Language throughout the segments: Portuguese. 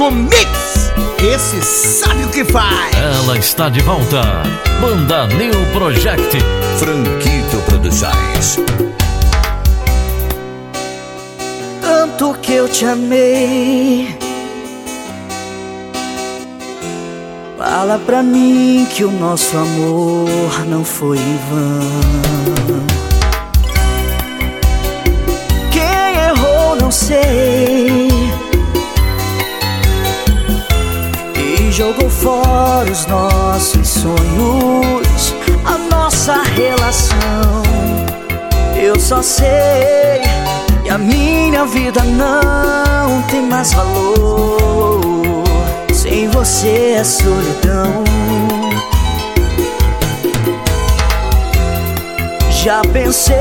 Franco Mix. Esse sabe o que faz. Ela está de volta. Banda New Project. Franquito Produções. Tanto que eu te amei. Fala pra mim que o nosso amor não foi em vão. Jogou fora os nossos sonhos, a nossa relação. Eu só sei que a minha vida não tem mais valor. Sem você é solidão. Já pensei,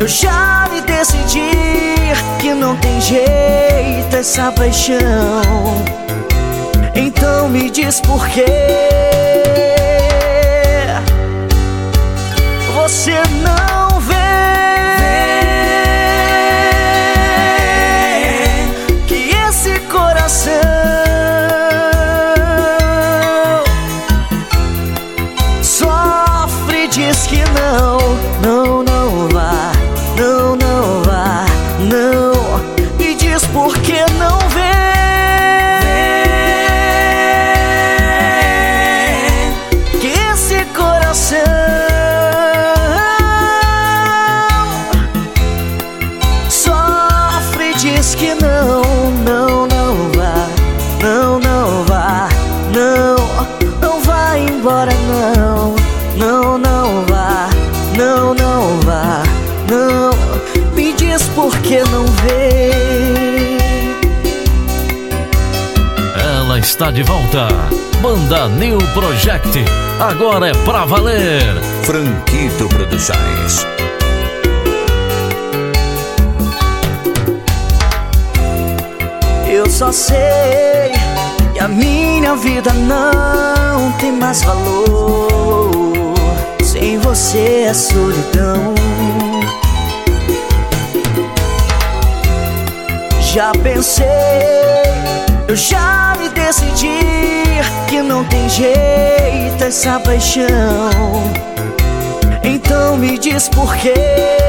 eu já me decidi que não tem jeito essa paixão. Então me diz por que não, não, não vá, não, não vá, não, não vá embora, não, não, não vá, não, não vá, não, me diz por que não vê. Ela está de volta. Banda New Project. Agora é pra valer. Franquito Produções. Só sei que a minha vida não tem mais valor. Sem você é solidão. Já pensei, eu já me decidi que não tem jeito essa paixão. Então me diz por quê